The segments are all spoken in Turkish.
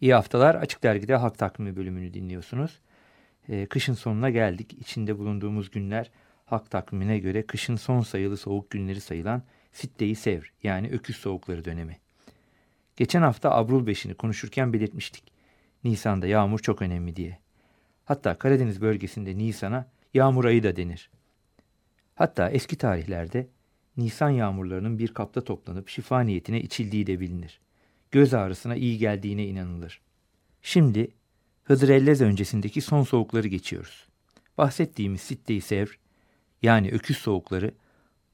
İyi haftalar. Açık Dergi'de Halk Takvimi bölümünü dinliyorsunuz. Ee, kışın sonuna geldik. İçinde bulunduğumuz günler Halk Takvimi'ne göre kışın son sayılı soğuk günleri sayılan Sitteyi Sevr yani öküz soğukları dönemi. Geçen hafta Abrul 5'ini konuşurken belirtmiştik. Nisan'da yağmur çok önemli diye. Hatta Karadeniz bölgesinde Nisan'a yağmur ayı da denir. Hatta eski tarihlerde Nisan yağmurlarının bir kapta toplanıp şifa niyetine içildiği de bilinir göz ağrısına iyi geldiğine inanılır. Şimdi Hıdrellez öncesindeki son soğukları geçiyoruz. Bahsettiğimiz Sitte-i Sevr yani öküz soğukları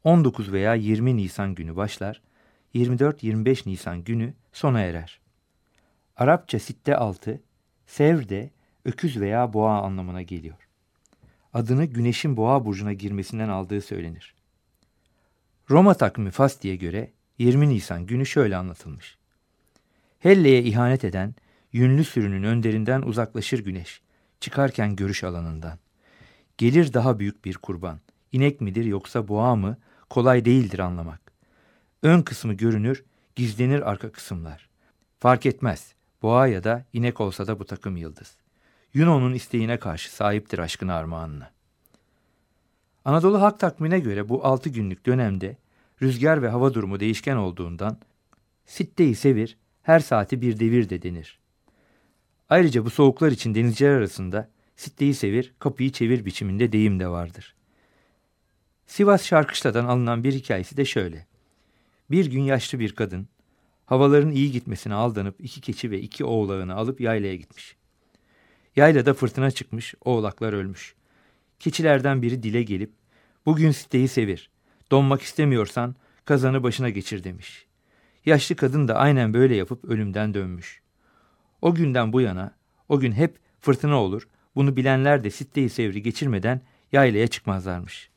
19 veya 20 Nisan günü başlar, 24-25 Nisan günü sona erer. Arapça sitte altı, sevr de öküz veya boğa anlamına geliyor. Adını güneşin boğa burcuna girmesinden aldığı söylenir. Roma takvimi Fasti'ye göre 20 Nisan günü şöyle anlatılmış. Helle'ye ihanet eden, yünlü sürünün önderinden uzaklaşır güneş, çıkarken görüş alanından. Gelir daha büyük bir kurban. İnek midir yoksa boğa mı kolay değildir anlamak. Ön kısmı görünür, gizlenir arka kısımlar. Fark etmez, boğa ya da inek olsa da bu takım yıldız. Yuno'nun isteğine karşı sahiptir aşkın armağanına. Anadolu Halk takvimine göre bu altı günlük dönemde rüzgar ve hava durumu değişken olduğundan Sitte-i Sevir her saati bir devir de denir. Ayrıca bu soğuklar için denizciler arasında sitteyi sevir, kapıyı çevir biçiminde deyim de vardır. Sivas Şarkışla'dan alınan bir hikayesi de şöyle. Bir gün yaşlı bir kadın, havaların iyi gitmesine aldanıp iki keçi ve iki oğlağını alıp yaylaya gitmiş. Yaylada fırtına çıkmış, oğlaklar ölmüş. Keçilerden biri dile gelip, bugün siteyi sevir, donmak istemiyorsan kazanı başına geçir demiş. Yaşlı kadın da aynen böyle yapıp ölümden dönmüş. O günden bu yana, o gün hep fırtına olur, bunu bilenler de sitteyi sevri geçirmeden yaylaya çıkmazlarmış.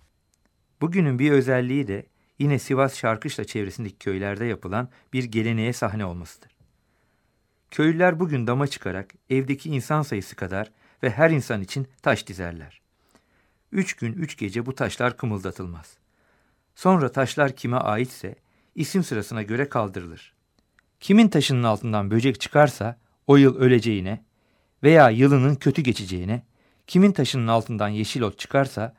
Bugünün bir özelliği de yine Sivas Şarkışla çevresindeki köylerde yapılan bir geleneğe sahne olmasıdır. Köylüler bugün dama çıkarak evdeki insan sayısı kadar ve her insan için taş dizerler. Üç gün üç gece bu taşlar kımıldatılmaz. Sonra taşlar kime aitse isim sırasına göre kaldırılır. Kimin taşının altından böcek çıkarsa o yıl öleceğine veya yılının kötü geçeceğine, kimin taşının altından yeşil ot çıkarsa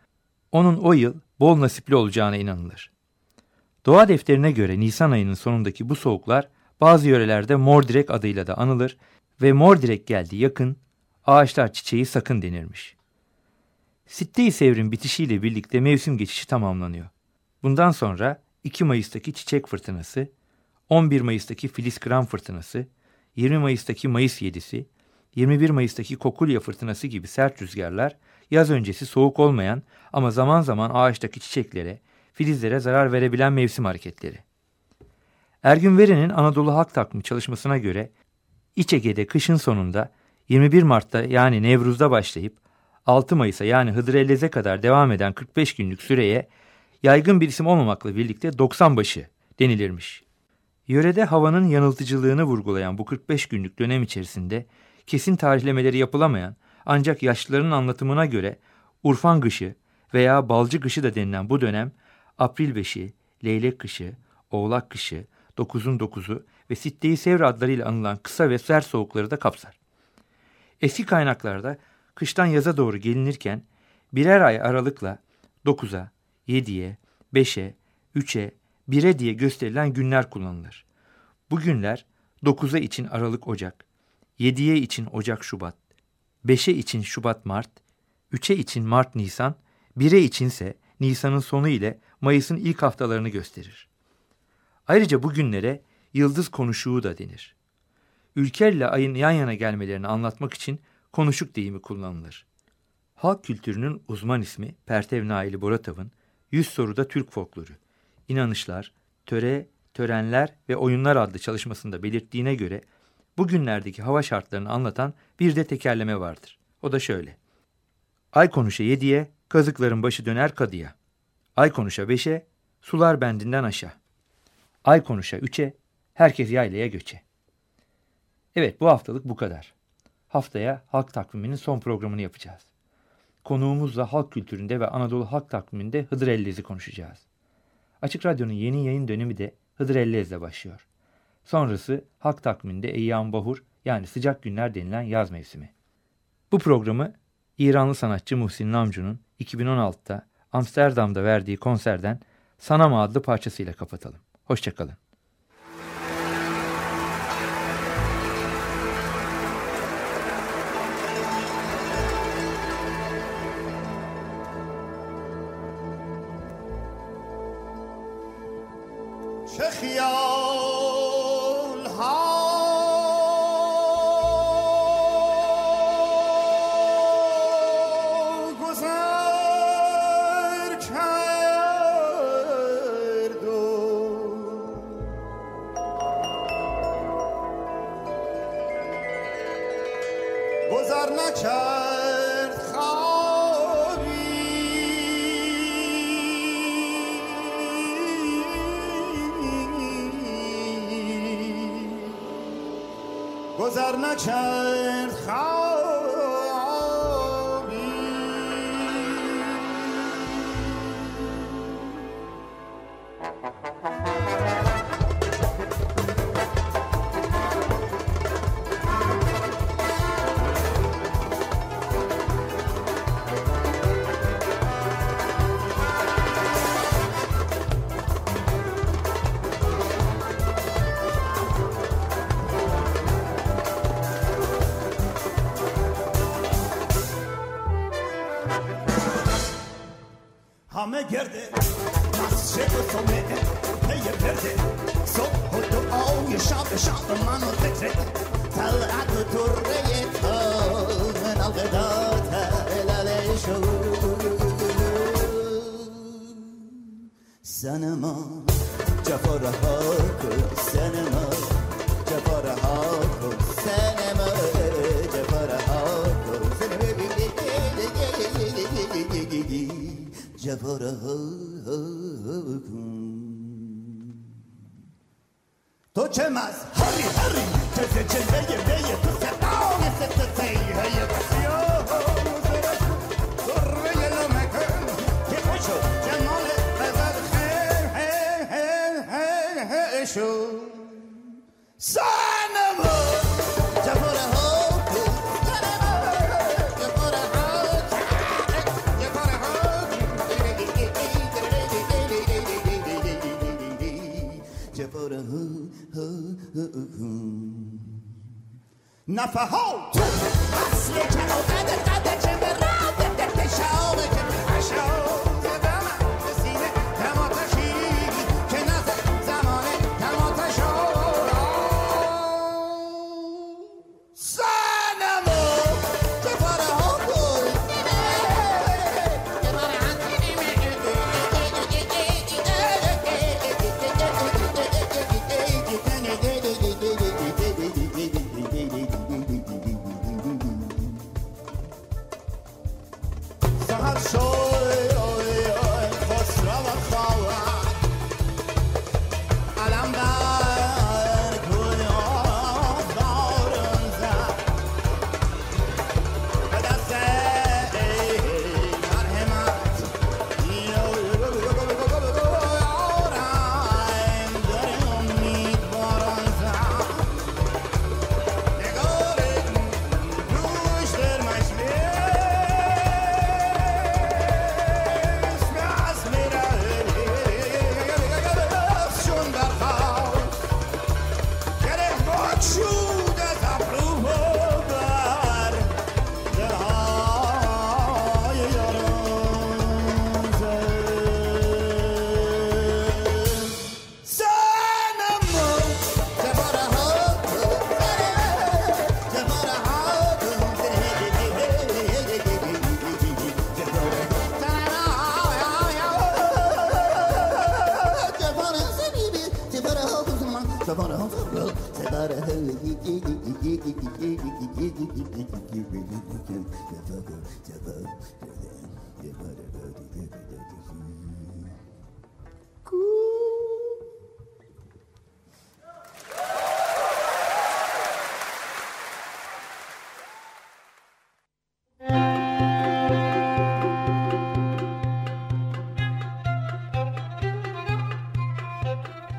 onun o yıl bol nasipli olacağına inanılır. Doğa defterine göre Nisan ayının sonundaki bu soğuklar bazı yörelerde mordirek adıyla da anılır ve mordirek geldi yakın, ağaçlar çiçeği sakın denirmiş. Sitte-i Sevr'in bitişiyle birlikte mevsim geçişi tamamlanıyor. Bundan sonra 2 Mayıs'taki çiçek fırtınası, 11 Mayıs'taki Filiz Kram fırtınası, 20 Mayıs'taki Mayıs yedisi, 21 Mayıs'taki Kokulya fırtınası gibi sert rüzgarlar yaz öncesi soğuk olmayan ama zaman zaman ağaçtaki çiçeklere, filizlere zarar verebilen mevsim hareketleri. Ergün Veren'in Anadolu Halk Takvimi çalışmasına göre İç Ege'de kışın sonunda 21 Mart'ta yani Nevruz'da başlayıp 6 Mayıs'a yani Hıdrellez'e kadar devam eden 45 günlük süreye yaygın bir isim olmamakla birlikte 90 başı denilirmiş. Yörede havanın yanıltıcılığını vurgulayan bu 45 günlük dönem içerisinde kesin tarihlemeleri yapılamayan ancak yaşlıların anlatımına göre Urfan kışı veya balcı kışı da denilen bu dönem April beşi, Leylek kışı, Oğlak kışı, Dokuzun dokuzu ve Sitte-i Sevr adlarıyla anılan kısa ve sert soğukları da kapsar. Eski kaynaklarda kıştan yaza doğru gelinirken birer ay aralıkla 9'a, 7'ye, 5'e, 3'e, 1'e diye gösterilen günler kullanılır. Bu günler 9'a için Aralık Ocak, 7'ye için Ocak Şubat, 5'e için Şubat Mart, 3'e için Mart Nisan, 1'e içinse Nisan'ın sonu ile Mayıs'ın ilk haftalarını gösterir. Ayrıca bu günlere yıldız konuşuğu da denir. Ülkerle ayın yan yana gelmelerini anlatmak için konuşuk deyimi kullanılır. Halk kültürünün uzman ismi Pertev Naili Boratav'ın Yüz soruda Türk folkloru, inanışlar, töre, törenler ve oyunlar adlı çalışmasında belirttiğine göre bugünlerdeki hava şartlarını anlatan bir de tekerleme vardır. O da şöyle. Ay konuşa yediye, kazıkların başı döner kadıya. Ay konuşa beşe, sular bendinden aşağı. Ay konuşa üçe, herkes yaylaya göçe. Evet bu haftalık bu kadar. Haftaya halk takviminin son programını yapacağız. Konuğumuzla halk kültüründe ve Anadolu halk takviminde Hıdır Ellez'i konuşacağız. Açık Radyo'nun yeni yayın dönemi de Hıdır Ellez'le başlıyor. Sonrası halk takviminde Eyyam Bahur yani sıcak günler denilen yaz mevsimi. Bu programı İranlı sanatçı Muhsin Namcu'nun 2016'da Amsterdam'da verdiği konserden Sanama adlı parçasıyla kapatalım. Hoşçakalın. چه خیال ها گذر کرد و گذر نکرد. همه گرده verde, siempre somete, ella verde. Sotto tu ogni sciabe, sciabe, ma non te crede. Talato tu reietto, non vedota, e la leisho. Sanama, cafora halkı, sanama. To Czemas, hurry, hurry, chase, chase, hey, hey, hey, to set down, set, set, hey, hey, hey, yo, serek, sorre, yelo, mekan, ke hoşu, cemal, bezar, hey, hey, hey, hey, hey, şu, sağ! go to hoo, hoo, hoo, hoo. Now for hold!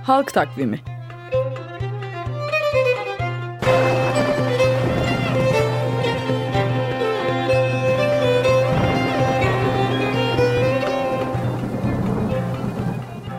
Halk Takvimi